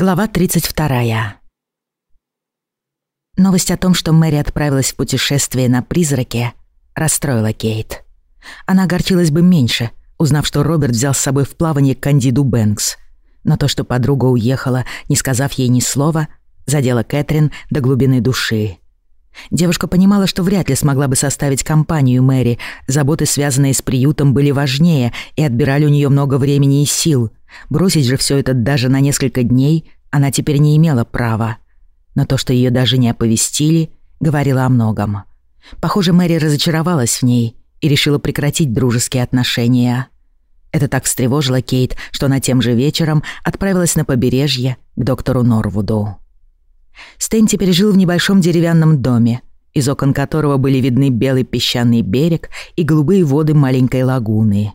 Глава 32. Новость о том, что Мэри отправилась в путешествие на призраке, расстроила Кейт. Она огорчилась бы меньше, узнав, что Роберт взял с собой в плавание Кандиду Бэнкс. Но то, что подруга уехала, не сказав ей ни слова, задело Кэтрин до глубины души. Девушка понимала, что вряд ли смогла бы составить компанию Мэри. Заботы, связанные с приютом, были важнее и отбирали у нее много времени и сил. Бросить же все это даже на несколько дней она теперь не имела права. Но то, что ее даже не оповестили, говорило о многом. Похоже, Мэри разочаровалась в ней и решила прекратить дружеские отношения. Это так встревожило Кейт, что она тем же вечером отправилась на побережье к доктору Норвуду. Стэн теперь жил в небольшом деревянном доме, из окон которого были видны белый песчаный берег и голубые воды маленькой лагуны.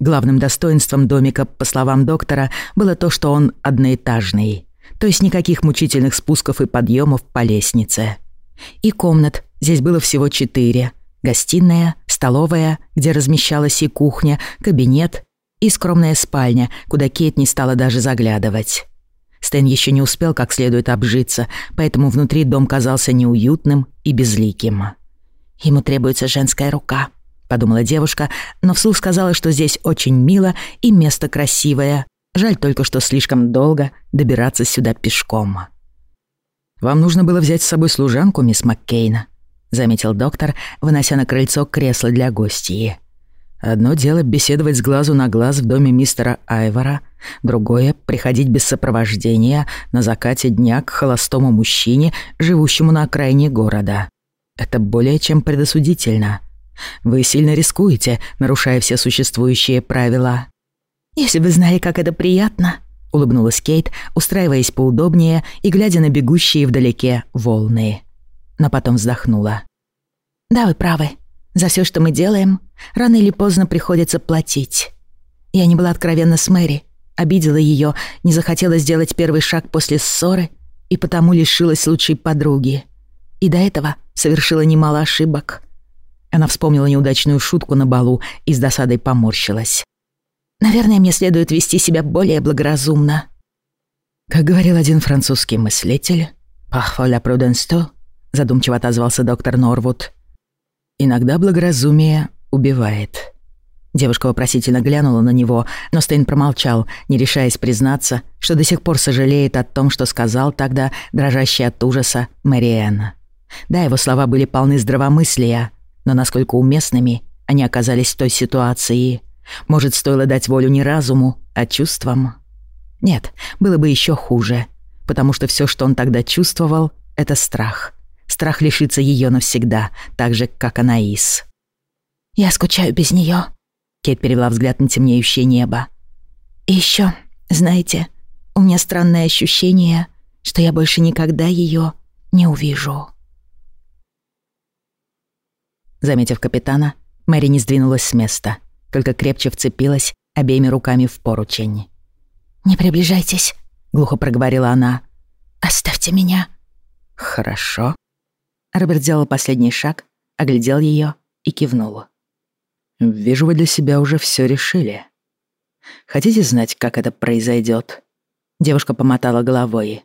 Главным достоинством домика, по словам доктора, было то, что он одноэтажный, то есть никаких мучительных спусков и подъемов по лестнице. И комнат здесь было всего четыре. Гостиная, столовая, где размещалась и кухня, кабинет и скромная спальня, куда Кейт не стала даже заглядывать. Стэн еще не успел как следует обжиться, поэтому внутри дом казался неуютным и безликим. «Ему требуется женская рука», — подумала девушка, но вслух сказала, что здесь очень мило и место красивое. Жаль только, что слишком долго добираться сюда пешком. «Вам нужно было взять с собой служанку, мисс Маккейна», — заметил доктор, вынося на крыльцо кресло для гостей. Одно дело беседовать с глазу на глаз в доме мистера Айвора, другое — приходить без сопровождения на закате дня к холостому мужчине, живущему на окраине города. Это более чем предосудительно. Вы сильно рискуете, нарушая все существующие правила. «Если бы знали, как это приятно», — улыбнулась Кейт, устраиваясь поудобнее и глядя на бегущие вдалеке волны. Но потом вздохнула. «Да, вы правы. За все, что мы делаем, рано или поздно приходится платить. Я не была откровенна с Мэри, обидела ее, не захотела сделать первый шаг после ссоры и потому лишилась лучшей подруги. И до этого совершила немало ошибок. Она вспомнила неудачную шутку на балу и с досадой поморщилась. Наверное, мне следует вести себя более благоразумно. Как говорил один французский мыслитель, «Parfois la prudence», задумчиво отозвался доктор Норвуд, Иногда благоразумие убивает. Девушка вопросительно глянула на него, но Стейн промолчал, не решаясь признаться, что до сих пор сожалеет о том, что сказал тогда дрожащий от ужаса Мэриэн. Да, его слова были полны здравомыслия, но насколько уместными они оказались в той ситуации. Может, стоило дать волю не разуму, а чувствам? Нет, было бы еще хуже, потому что все, что он тогда чувствовал, — это страх — Страх лишиться ее навсегда, так же, как Анаис. «Я скучаю без нее. Кейт перевела взгляд на темнеющее небо. «И еще, знаете, у меня странное ощущение, что я больше никогда ее не увижу». Заметив капитана, Мэри не сдвинулась с места, только крепче вцепилась обеими руками в поручень. «Не приближайтесь», — глухо проговорила она. «Оставьте меня». «Хорошо», Роберт сделал последний шаг, оглядел ее и кивнул. «Вижу, вы для себя уже все решили. Хотите знать, как это произойдет? Девушка помотала головой.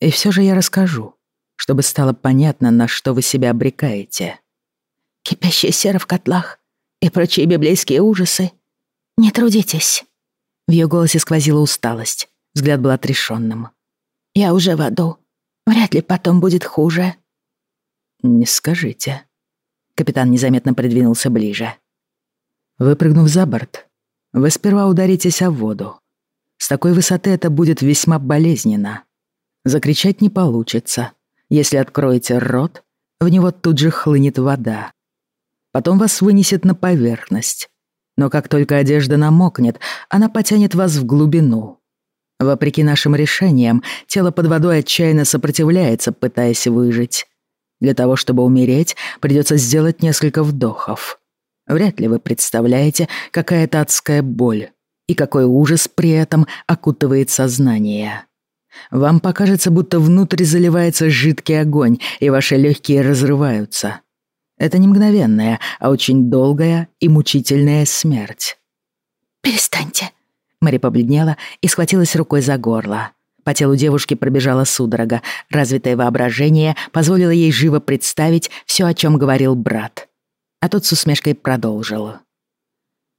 «И все же я расскажу, чтобы стало понятно, на что вы себя обрекаете». «Кипящая сера в котлах и прочие библейские ужасы. Не трудитесь». В ее голосе сквозила усталость, взгляд был отрешенным. «Я уже в аду. Вряд ли потом будет хуже». «Не скажите». Капитан незаметно придвинулся ближе. Выпрыгнув за борт, вы сперва ударитесь о воду. С такой высоты это будет весьма болезненно. Закричать не получится. Если откроете рот, в него тут же хлынет вода. Потом вас вынесет на поверхность. Но как только одежда намокнет, она потянет вас в глубину. Вопреки нашим решениям, тело под водой отчаянно сопротивляется, пытаясь выжить. Для того, чтобы умереть, придется сделать несколько вдохов. Вряд ли вы представляете, какая это адская боль и какой ужас при этом окутывает сознание. Вам покажется, будто внутрь заливается жидкий огонь, и ваши легкие разрываются. Это не мгновенная, а очень долгая и мучительная смерть. «Перестаньте», Мэри побледнела и схватилась рукой за горло. По телу девушки пробежала судорога. Развитое воображение позволило ей живо представить все, о чем говорил брат. А тот с усмешкой продолжил.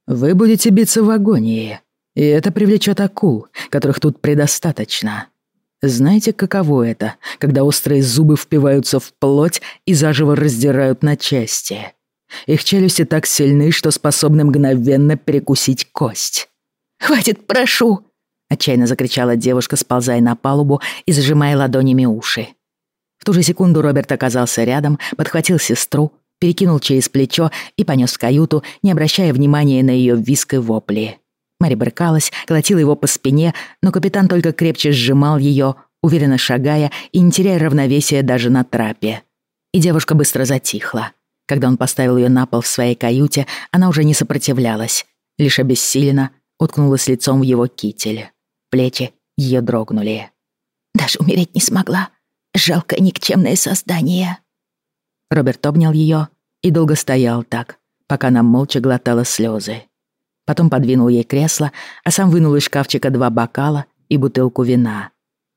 «Вы будете биться в агонии, и это привлечет акул, которых тут предостаточно. Знаете, каково это, когда острые зубы впиваются в плоть и заживо раздирают на части? Их челюсти так сильны, что способны мгновенно перекусить кость. «Хватит, прошу!» — отчаянно закричала девушка, сползая на палубу и зажимая ладонями уши. В ту же секунду Роберт оказался рядом, подхватил сестру, перекинул через плечо и понес в каюту, не обращая внимания на ее виск и вопли. Мэри брыкалась, колотила его по спине, но капитан только крепче сжимал ее, уверенно шагая и не теряя равновесия даже на трапе. И девушка быстро затихла. Когда он поставил ее на пол в своей каюте, она уже не сопротивлялась, лишь обессиленно уткнулась лицом в его китель. Плечи ее дрогнули. «Даже умереть не смогла. Жалкое никчемное создание». Роберт обнял ее и долго стоял так, пока она молча глотала слезы. Потом подвинул ей кресло, а сам вынул из шкафчика два бокала и бутылку вина.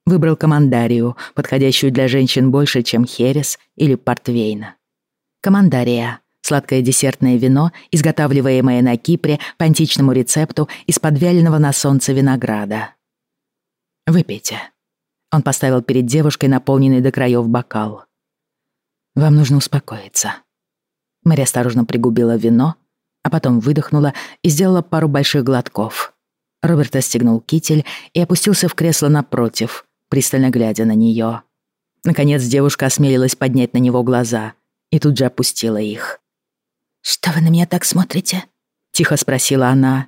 Выбрал командарию, подходящую для женщин больше, чем херес или портвейн. Командария — сладкое десертное вино, изготавливаемое на Кипре по античному рецепту из подвяленного на солнце винограда. «Выпейте». Он поставил перед девушкой наполненный до краев бокал. «Вам нужно успокоиться». Мэри осторожно пригубила вино, а потом выдохнула и сделала пару больших глотков. Роберт остегнул китель и опустился в кресло напротив, пристально глядя на нее. Наконец девушка осмелилась поднять на него глаза и тут же опустила их. «Что вы на меня так смотрите?» — тихо спросила она.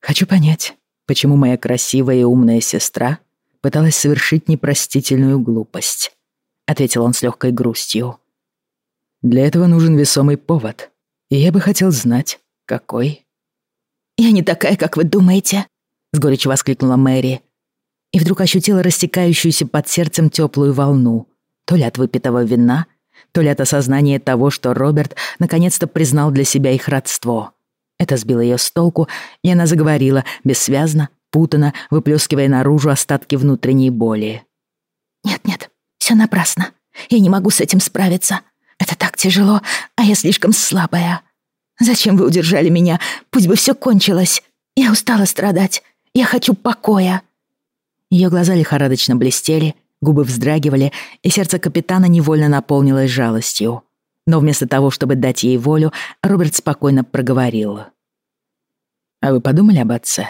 «Хочу понять, почему моя красивая и умная сестра пыталась совершить непростительную глупость», — ответил он с легкой грустью. «Для этого нужен весомый повод, и я бы хотел знать, какой. «Я не такая, как вы думаете», — с горечью воскликнула Мэри. И вдруг ощутила растекающуюся под сердцем теплую волну, то ли от выпитого вина, то ли от осознания того, что Роберт наконец-то признал для себя их родство. Это сбило ее с толку, и она заговорила, бессвязно, путано, выплескивая наружу остатки внутренней боли. «Нет-нет, все напрасно. Я не могу с этим справиться. Это так тяжело, а я слишком слабая. Зачем вы удержали меня? Пусть бы все кончилось. Я устала страдать. Я хочу покоя». Ее глаза лихорадочно блестели, губы вздрагивали, и сердце капитана невольно наполнилось жалостью. Но вместо того, чтобы дать ей волю, Роберт спокойно проговорил. «А вы подумали об отце?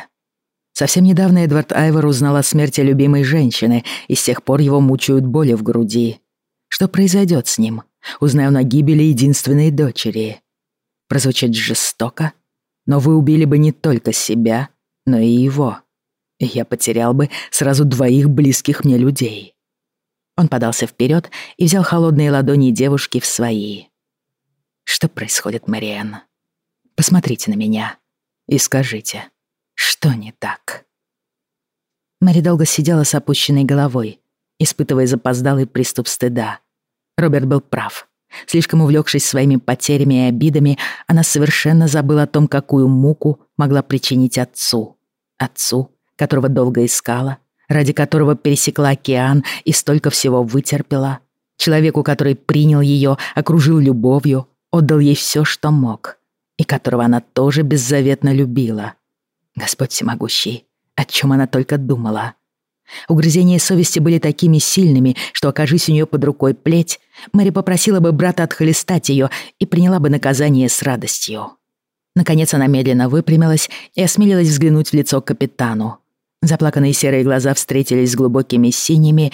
Совсем недавно Эдвард Айвор узнал о смерти любимой женщины, и с тех пор его мучают боли в груди. Что произойдет с ним? Узнаю на гибели единственной дочери. Прозвучит жестоко, но вы убили бы не только себя, но и его. Я потерял бы сразу двоих близких мне людей. Он подался вперед и взял холодные ладони девушки в свои. Что происходит, Мариэн? Посмотрите на меня и скажите, что не так? Мэри долго сидела с опущенной головой, испытывая запоздалый приступ стыда. Роберт был прав. Слишком увлекшись своими потерями и обидами, она совершенно забыла о том, какую муку могла причинить отцу. Отцу, которого долго искала, ради которого пересекла океан и столько всего вытерпела. Человеку, который принял ее, окружил любовью, отдал ей все, что мог. И которого она тоже беззаветно любила. Господь всемогущий, о чем она только думала. Угрызения совести были такими сильными, что, окажись у нее под рукой плеть, Мэри попросила бы брата отхлестать ее и приняла бы наказание с радостью. Наконец она медленно выпрямилась и осмелилась взглянуть в лицо капитану. Заплаканные серые глаза встретились с глубокими синими,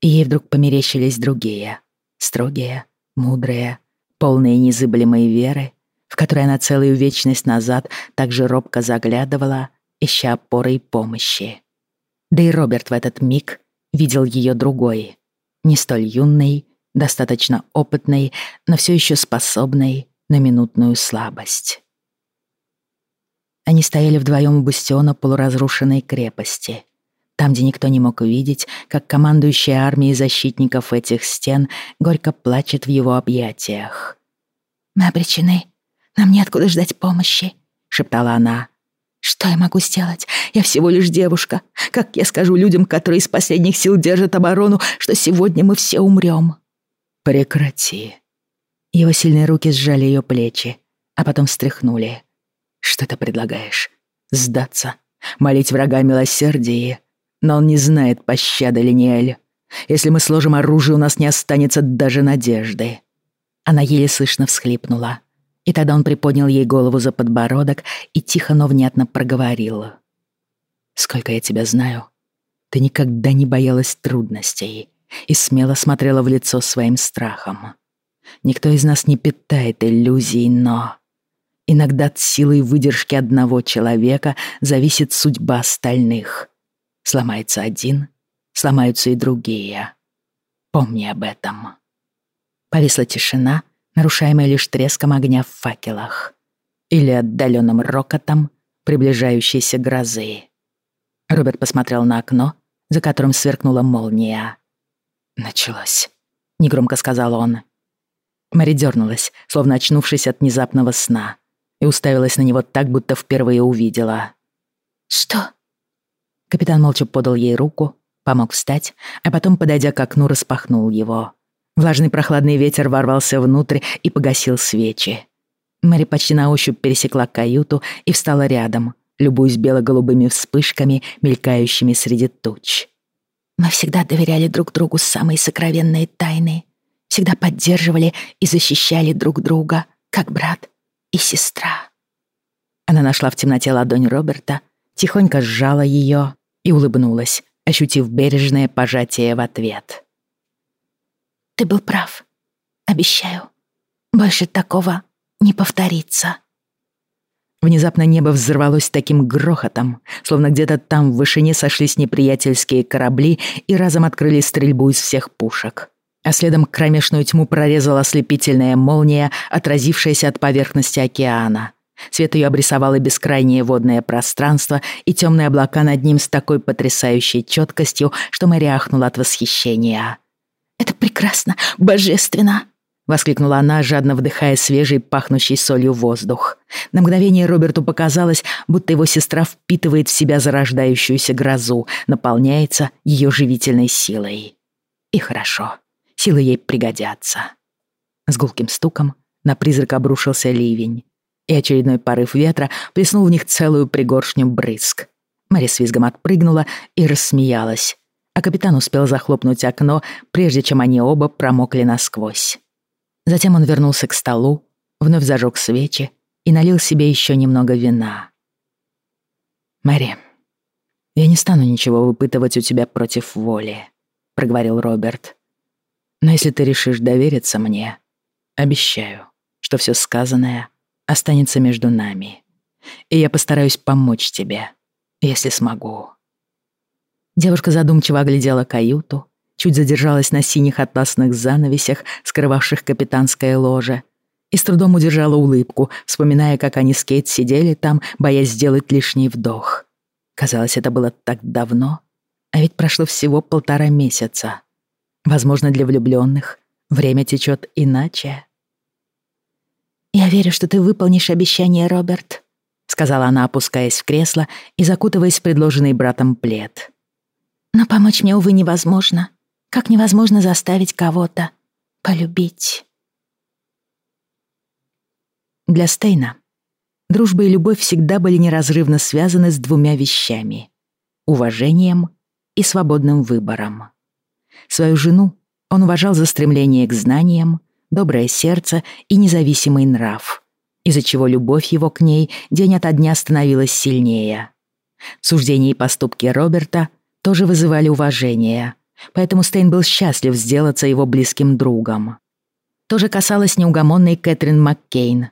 и ей вдруг померещились другие, строгие, мудрые, полные незыблемой веры, в которые она целую вечность назад так же робко заглядывала, ища опоры и помощи. Да и Роберт в этот миг видел ее другой, не столь юной, достаточно опытной, но все еще способной на минутную слабость. Они стояли вдвоем у бастиона полуразрушенной крепости, там, где никто не мог увидеть, как командующая армией защитников этих стен горько плачет в его объятиях. «Мы обречены. Нам неоткуда ждать помощи», — шептала она. Что я могу сделать? Я всего лишь девушка. Как я скажу людям, которые из последних сил держат оборону, что сегодня мы все умрем? Прекрати. Его сильные руки сжали ее плечи, а потом встряхнули. Что ты предлагаешь? Сдаться? Молить врага о милосердии? Но он не знает пощады, Линиэль. Если мы сложим оружие, у нас не останется даже надежды. Она еле слышно всхлипнула. И тогда он приподнял ей голову за подбородок и тихо, но внятно проговорил. «Сколько я тебя знаю, ты никогда не боялась трудностей и смело смотрела в лицо своим страхом. Никто из нас не питает иллюзий, но... Иногда от силы и выдержки одного человека зависит судьба остальных. Сломается один, сломаются и другие. Помни об этом». Повисла тишина, нарушаемая лишь треском огня в факелах или отдаленным рокотом приближающейся грозы. Роберт посмотрел на окно, за которым сверкнула молния. «Началось», — негромко сказал он. Мари дернулась, словно очнувшись от внезапного сна, и уставилась на него так, будто впервые увидела. «Что?» Капитан молча подал ей руку, помог встать, а потом, подойдя к окну, распахнул его. Влажный прохладный ветер ворвался внутрь и погасил свечи. Мэри почти на ощупь пересекла каюту и встала рядом, любуясь бело-голубыми вспышками, мелькающими среди туч. «Мы всегда доверяли друг другу самые сокровенные тайны, всегда поддерживали и защищали друг друга, как брат и сестра». Она нашла в темноте ладонь Роберта, тихонько сжала ее и улыбнулась, ощутив бережное пожатие в ответ. Ты был прав. Обещаю. Больше такого не повторится. Внезапно небо взорвалось таким грохотом, словно где-то там в вышине сошлись неприятельские корабли и разом открыли стрельбу из всех пушек. А следом кромешную тьму прорезала ослепительная молния, отразившаяся от поверхности океана. Свет ее обрисовало бескрайнее водное пространство и темные облака над ним с такой потрясающей четкостью, что Мэри ахнула от восхищения. Это прекрасно, божественно!» — воскликнула она, жадно вдыхая свежий, пахнущий солью воздух. На мгновение Роберту показалось, будто его сестра впитывает в себя зарождающуюся грозу, наполняется ее живительной силой. И хорошо, силы ей пригодятся. С гулким стуком на призрак обрушился ливень, и очередной порыв ветра плеснул в них целую пригоршню брызг. Мэри с визгом отпрыгнула и рассмеялась, а капитан успел захлопнуть окно, прежде чем они оба промокли насквозь. Затем он вернулся к столу, вновь зажег свечи и налил себе еще немного вина. «Мэри, я не стану ничего выпытывать у тебя против воли», — проговорил Роберт. «Но если ты решишь довериться мне, обещаю, что все сказанное останется между нами, и я постараюсь помочь тебе, если смогу». Девушка задумчиво оглядела каюту, чуть задержалась на синих атласных занавесях, скрывавших капитанское ложе, и с трудом удержала улыбку, вспоминая, как они с Кейт сидели там, боясь сделать лишний вдох. Казалось, это было так давно, а ведь прошло всего полтора месяца. Возможно, для влюбленных время течет иначе. «Я верю, что ты выполнишь обещание, Роберт», — сказала она, опускаясь в кресло и закутываясь в предложенный братом плед. Но помочь мне, увы, невозможно. Как невозможно заставить кого-то полюбить. Для Стейна дружба и любовь всегда были неразрывно связаны с двумя вещами — уважением и свободным выбором. Свою жену он уважал за стремление к знаниям, доброе сердце и независимый нрав, из-за чего любовь его к ней день ото дня становилась сильнее. Суждения и поступки Роберта — тоже вызывали уважение, поэтому Стейн был счастлив сделаться его близким другом. То же касалось неугомонной Кэтрин Маккейн,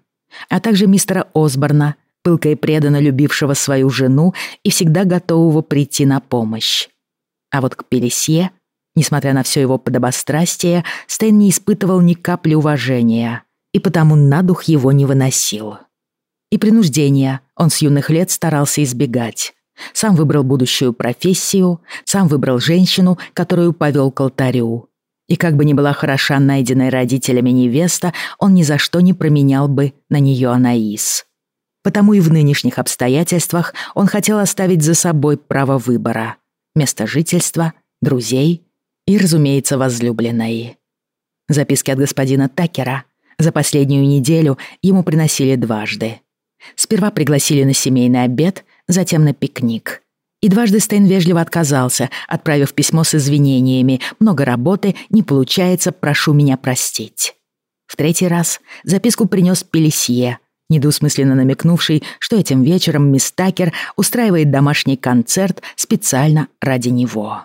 а также мистера Осборна, пылко и преданно любившего свою жену и всегда готового прийти на помощь. А вот к Пелесье, несмотря на все его подобострастие, Стейн не испытывал ни капли уважения и потому на дух его не выносил. И принуждения он с юных лет старался избегать, сам выбрал будущую профессию, сам выбрал женщину, которую повел к алтарю. И как бы ни была хороша найденная родителями невеста, он ни за что не променял бы на нее Анаис. Потому и в нынешних обстоятельствах он хотел оставить за собой право выбора, место жительства, друзей и, разумеется, возлюбленной. Записки от господина Такера за последнюю неделю ему приносили дважды. Сперва пригласили на семейный обед, затем на пикник. И дважды Стейн вежливо отказался, отправив письмо с извинениями «Много работы, не получается, прошу меня простить». В третий раз записку принес Пелесье, недвусмысленно намекнувший, что этим вечером мисс Такер устраивает домашний концерт специально ради него.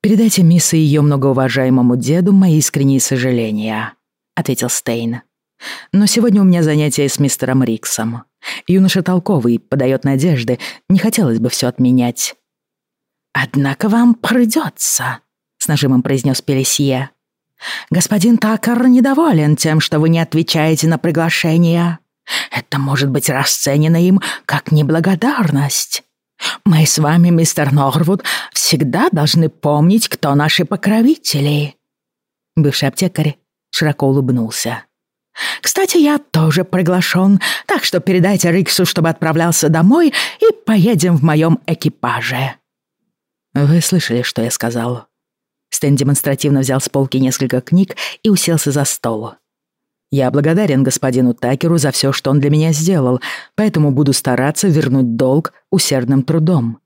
«Передайте мисс и ее многоуважаемому деду мои искренние сожаления», — ответил Стейн. «Но сегодня у меня занятие с мистером Риксом. Юноша толковый, подает надежды, не хотелось бы все отменять». «Однако вам придется», — с нажимом произнес Пелесье. «Господин Такер недоволен тем, что вы не отвечаете на приглашение. Это может быть расценено им как неблагодарность. Мы с вами, мистер Норвуд, всегда должны помнить, кто наши покровители». Бывший аптекарь широко улыбнулся. «Кстати, я тоже приглашен, так что передайте Риксу, чтобы отправлялся домой, и поедем в моем экипаже». «Вы слышали, что я сказал?» Стэн демонстративно взял с полки несколько книг и уселся за стол. Я благодарен господину Такеру за все, что он для меня сделал, поэтому буду стараться вернуть долг усердным трудом.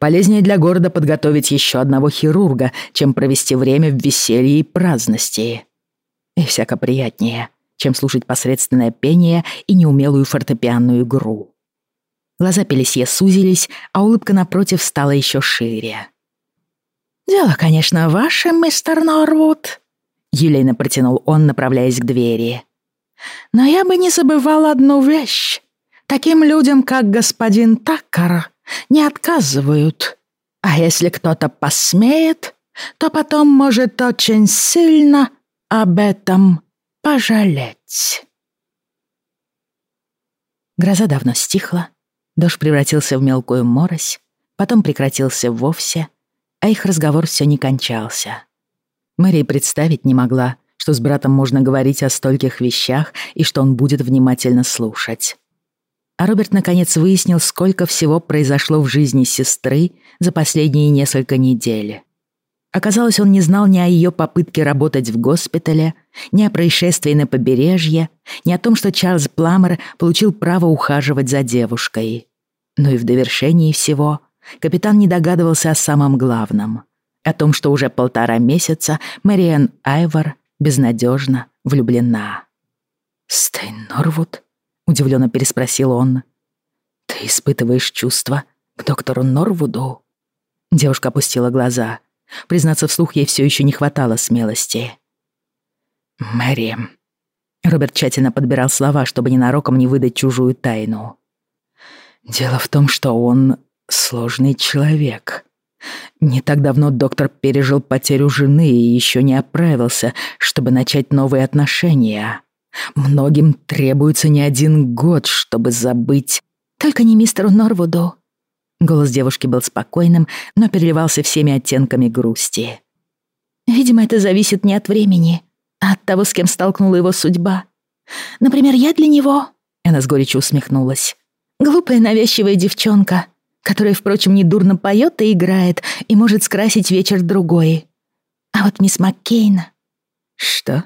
Полезнее для города подготовить еще одного хирурга, чем провести время в веселье и праздности. И всяко приятнее, чем слушать посредственное пение и неумелую фортепианную игру. Глаза Пелесье сузились, а улыбка напротив стала еще шире. «Дело, конечно, ваше, мистер Норвуд», Елейно протянул он, направляясь к двери. «Но я бы не забывал одну вещь. Таким людям, как господин Таккар, не отказывают. А если кто-то посмеет, то потом может очень сильно об этом пожалеть». Гроза давно стихла, дождь превратился в мелкую морось, потом прекратился вовсе, а их разговор все не кончался. Мэри представить не могла, что с братом можно говорить о стольких вещах и что он будет внимательно слушать. А Роберт наконец выяснил, сколько всего произошло в жизни сестры за последние несколько недель. Оказалось, он не знал ни о ее попытке работать в госпитале, ни о происшествии на побережье, ни о том, что Чарльз Пламер получил право ухаживать за девушкой. Но и в довершении всего капитан не догадывался о самом главном — о том, что уже полтора месяца Мэриэн Айвор безнадежно влюблена. «Стейн Норвуд?» — удивленно переспросил он. «Ты испытываешь чувства к доктору Норвуду?» Девушка опустила глаза. Признаться вслух, ей все еще не хватало смелости. «Мэри...» Роберт тщательно подбирал слова, чтобы ненароком не выдать чужую тайну. «Дело в том, что он сложный человек. Не так давно доктор пережил потерю жены и еще не оправился, чтобы начать новые отношения. Многим требуется не один год, чтобы забыть. Только не мистеру Норвуду. Голос девушки был спокойным, но переливался всеми оттенками грусти. Видимо, это зависит не от времени, а от того, с кем столкнула его судьба. Например, я для него... Она с горечью усмехнулась. Глупая навязчивая девчонка, которая, впрочем, недурно поет и играет и может скрасить вечер другой. А вот мисс Маккейн... Что?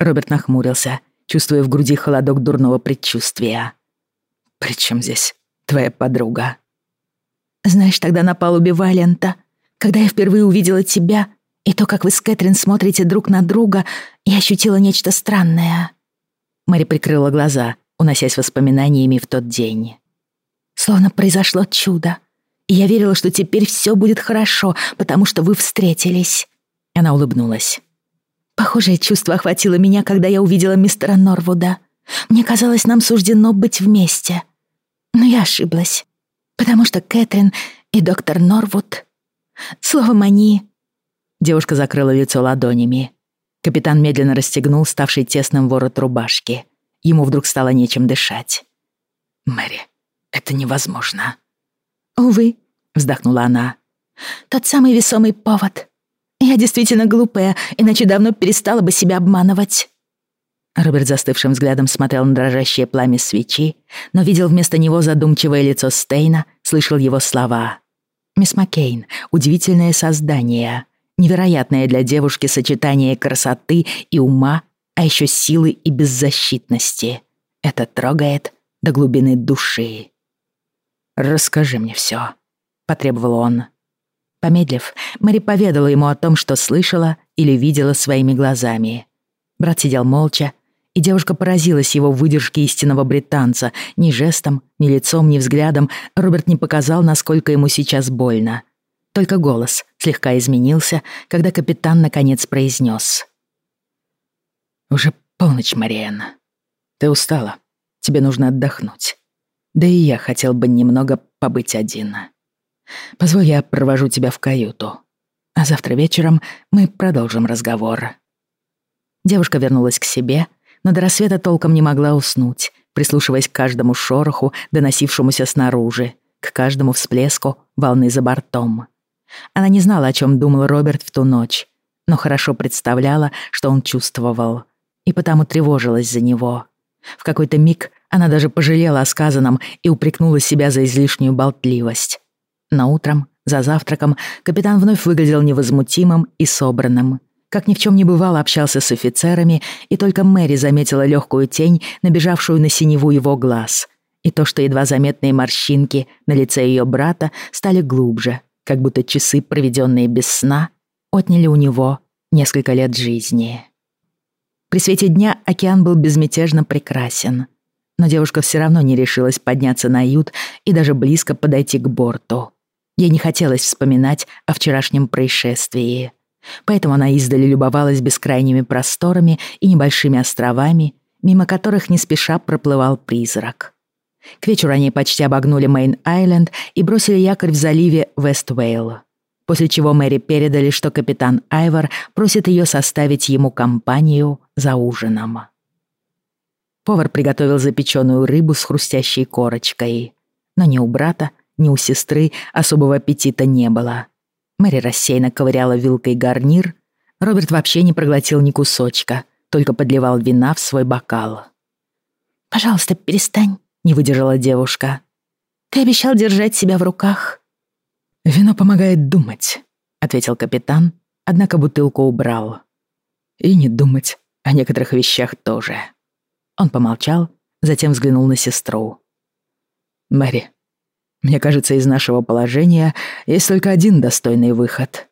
Роберт нахмурился, чувствуя в груди холодок дурного предчувствия. «При чем здесь твоя подруга?» «Знаешь, тогда на палубе Валента, когда я впервые увидела тебя и то, как вы с Кэтрин смотрите друг на друга, я ощутила нечто странное». Мэри прикрыла глаза, уносясь воспоминаниями в тот день. Словно произошло чудо. И я верила, что теперь все будет хорошо, потому что вы встретились». Она улыбнулась. Похожее чувство охватило меня, когда я увидела мистера Норвуда. Мне казалось, нам суждено быть вместе. Но я ошиблась, потому что Кэтрин и доктор Норвуд... Словом, они... Девушка закрыла лицо ладонями. Капитан медленно расстегнул ставший тесным ворот рубашки. Ему вдруг стало нечем дышать. «Мэри, это невозможно». «Увы», — вздохнула она. «Тот самый весомый повод. Я действительно глупая, иначе давно перестала бы себя обманывать». Роберт застывшим взглядом смотрел на дрожащее пламя свечи, но видел вместо него задумчивое лицо Стейна, слышал его слова. «Мисс Маккейн, удивительное создание, невероятное для девушки сочетание красоты и ума, а еще силы и беззащитности. Это трогает до глубины души». «Расскажи мне все», — потребовал он. Помедлив, Мэри поведала ему о том, что слышала или видела своими глазами. Брат сидел молча, и девушка поразилась его выдержке истинного британца. Ни жестом, ни лицом, ни взглядом Роберт не показал, насколько ему сейчас больно. Только голос слегка изменился, когда капитан наконец произнес. «Уже полночь, Мариэн. Ты устала. Тебе нужно отдохнуть. Да и я хотел бы немного побыть один. Позволь, я провожу тебя в каюту. А завтра вечером мы продолжим разговор». Девушка вернулась к себе — но до рассвета толком не могла уснуть, прислушиваясь к каждому шороху, доносившемуся снаружи, к каждому всплеску волны за бортом. Она не знала, о чем думал Роберт в ту ночь, но хорошо представляла, что он чувствовал, и потому тревожилась за него. В какой-то миг она даже пожалела о сказанном и упрекнула себя за излишнюю болтливость. Но утром, за завтраком, капитан вновь выглядел невозмутимым и собранным. Как ни в чем не бывало, общался с офицерами, и только Мэри заметила легкую тень, набежавшую на синеву его глаз. И то, что едва заметные морщинки на лице ее брата стали глубже, как будто часы, проведенные без сна, отняли у него несколько лет жизни. При свете дня океан был безмятежно прекрасен, но девушка все равно не решилась подняться на ют и даже близко подойти к борту. Ей не хотелось вспоминать о вчерашнем происшествии. Поэтому она издали любовалась бескрайними просторами и небольшими островами, мимо которых не спеша проплывал призрак. К вечеру они почти обогнули Мейн-Айленд и бросили якорь в заливе Вест-Вейл, после чего Мэри передали, что капитан Айвор просит ее составить ему компанию за ужином. Повар приготовил запеченную рыбу с хрустящей корочкой, но ни у брата, ни у сестры особого аппетита не было — Мэри рассеянно ковыряла вилкой гарнир. Роберт вообще не проглотил ни кусочка, только подливал вина в свой бокал. «Пожалуйста, перестань», — не выдержала девушка. «Ты обещал держать себя в руках». «Вино помогает думать», — ответил капитан, однако бутылку убрал. «И не думать о некоторых вещах тоже». Он помолчал, затем взглянул на сестру. «Мэри, мне кажется, из нашего положения есть только один достойный выход.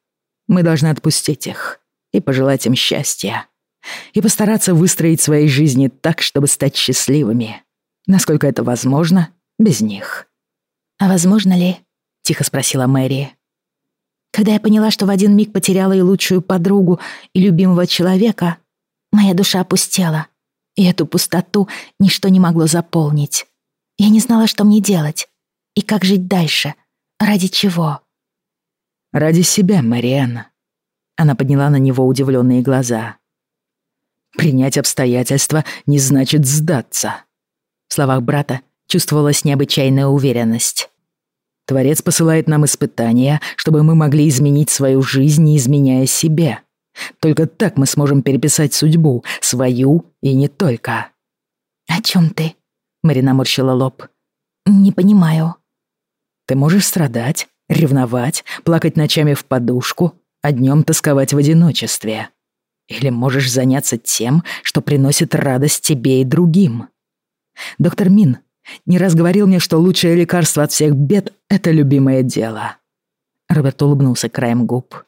Мы должны отпустить их и пожелать им счастья. И постараться выстроить свои жизни так, чтобы стать счастливыми. Насколько это возможно, без них. «А возможно ли?» — тихо спросила Мэри. «Когда я поняла, что в один миг потеряла и лучшую подругу, и любимого человека, моя душа опустела, и эту пустоту ничто не могло заполнить. Я не знала, что мне делать. И как жить дальше? Ради чего? Ради себя, Марианна. Она подняла на него удивленные глаза. Принять обстоятельства не значит сдаться. В словах брата чувствовалась необычайная уверенность. Творец посылает нам испытания, чтобы мы могли изменить свою жизнь, не изменяя себе. Только так мы сможем переписать судьбу, свою и не только. «О чем ты?» — Марина морщила лоб. «Не понимаю». Ты можешь страдать, ревновать, плакать ночами в подушку, а днем тосковать в одиночестве. Или можешь заняться тем, что приносит радость тебе и другим. Доктор Мин не раз говорил мне, что лучшее лекарство от всех бед — это любимое дело. Роберт улыбнулся краем губ.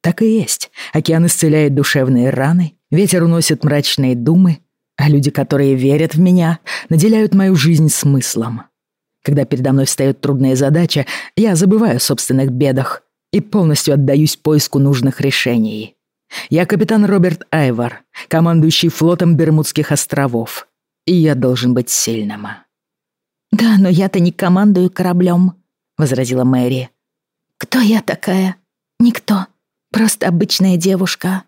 Так и есть. Океан исцеляет душевные раны, ветер уносит мрачные думы, а люди, которые верят в меня, наделяют мою жизнь смыслом. Когда передо мной встает трудная задача, я забываю о собственных бедах и полностью отдаюсь поиску нужных решений. Я капитан Роберт Айвар, командующий флотом Бермудских островов, и я должен быть сильным. «Да, но я-то не командую кораблем», — возразила Мэри. «Кто я такая? Никто. Просто обычная девушка».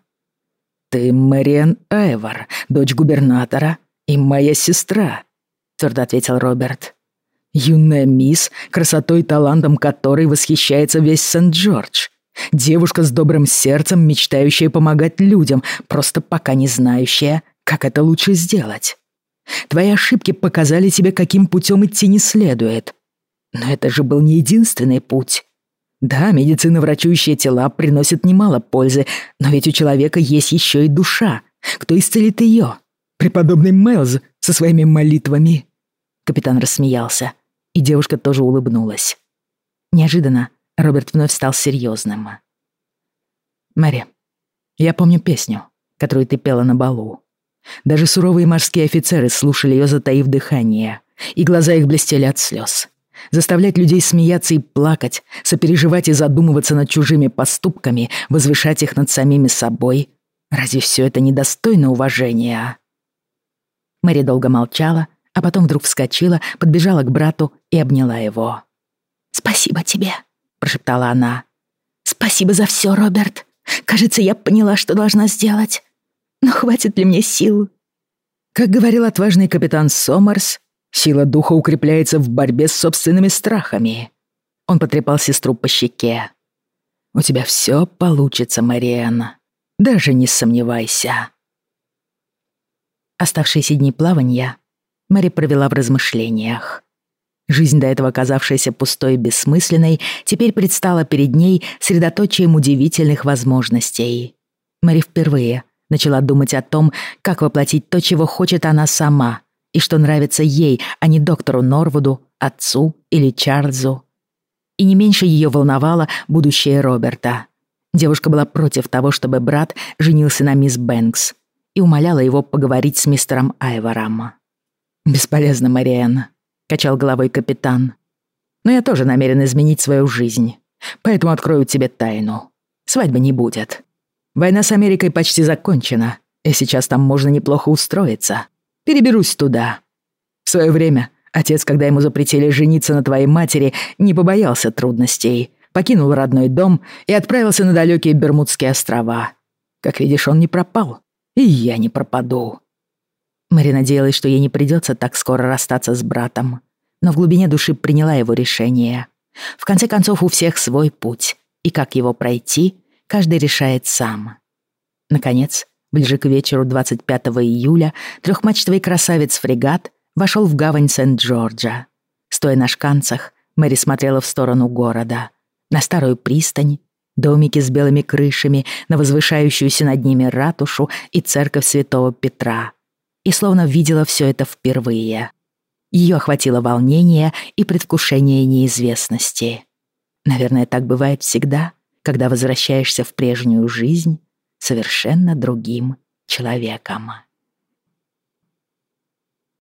«Ты Мэриан Айвар, дочь губернатора и моя сестра», — твердо ответил Роберт. Юная мисс, красотой и талантом которой восхищается весь Сент-Джордж. Девушка с добрым сердцем, мечтающая помогать людям, просто пока не знающая, как это лучше сделать. Твои ошибки показали тебе, каким путем идти не следует. Но это же был не единственный путь. Да, медицина, врачующая тела, приносит немало пользы, но ведь у человека есть еще и душа. Кто исцелит ее? Преподобный Мэлз со своими молитвами. Капитан рассмеялся, и девушка тоже улыбнулась. Неожиданно Роберт вновь стал серьезным. «Мэри, я помню песню, которую ты пела на балу. Даже суровые морские офицеры слушали ее, затаив дыхание, и глаза их блестели от слез. Заставлять людей смеяться и плакать, сопереживать и задумываться над чужими поступками, возвышать их над самими собой. Разве все это недостойно уважения? Мэри долго молчала, а потом вдруг вскочила, подбежала к брату и обняла его. «Спасибо тебе», — прошептала она. «Спасибо за все, Роберт. Кажется, я поняла, что должна сделать. Но хватит ли мне сил?» Как говорил отважный капитан Сомерс, сила духа укрепляется в борьбе с собственными страхами. Он потрепал сестру по щеке. «У тебя все получится, Мариэн. Даже не сомневайся». Оставшиеся дни плавания Мэри провела в размышлениях. Жизнь, до этого казавшаяся пустой и бессмысленной, теперь предстала перед ней средоточием удивительных возможностей. Мэри впервые начала думать о том, как воплотить то, чего хочет она сама, и что нравится ей, а не доктору Норвуду, отцу или Чарльзу. И не меньше ее волновало будущее Роберта. Девушка была против того, чтобы брат женился на мисс Бэнкс, и умоляла его поговорить с мистером Айвором. «Бесполезно, Мариэн», — качал головой капитан. «Но я тоже намерен изменить свою жизнь, поэтому открою тебе тайну. Свадьбы не будет. Война с Америкой почти закончена, и сейчас там можно неплохо устроиться. Переберусь туда. В свое время отец, когда ему запретили жениться на твоей матери, не побоялся трудностей, покинул родной дом и отправился на далекие Бермудские острова. Как видишь, он не пропал, и я не пропаду. Мэри надеялась, что ей не придется так скоро расстаться с братом, но в глубине души приняла его решение. В конце концов, у всех свой путь, и как его пройти, каждый решает сам. Наконец, ближе к вечеру 25 июля трехмачтовый красавец-фрегат вошел в гавань Сент-Джорджа. Стоя на шканцах, Мэри смотрела в сторону города, на старую пристань, домики с белыми крышами, на возвышающуюся над ними ратушу и церковь святого Петра — и словно видела все это впервые. Ее охватило волнение и предвкушение неизвестности. Наверное, так бывает всегда, когда возвращаешься в прежнюю жизнь совершенно другим человеком.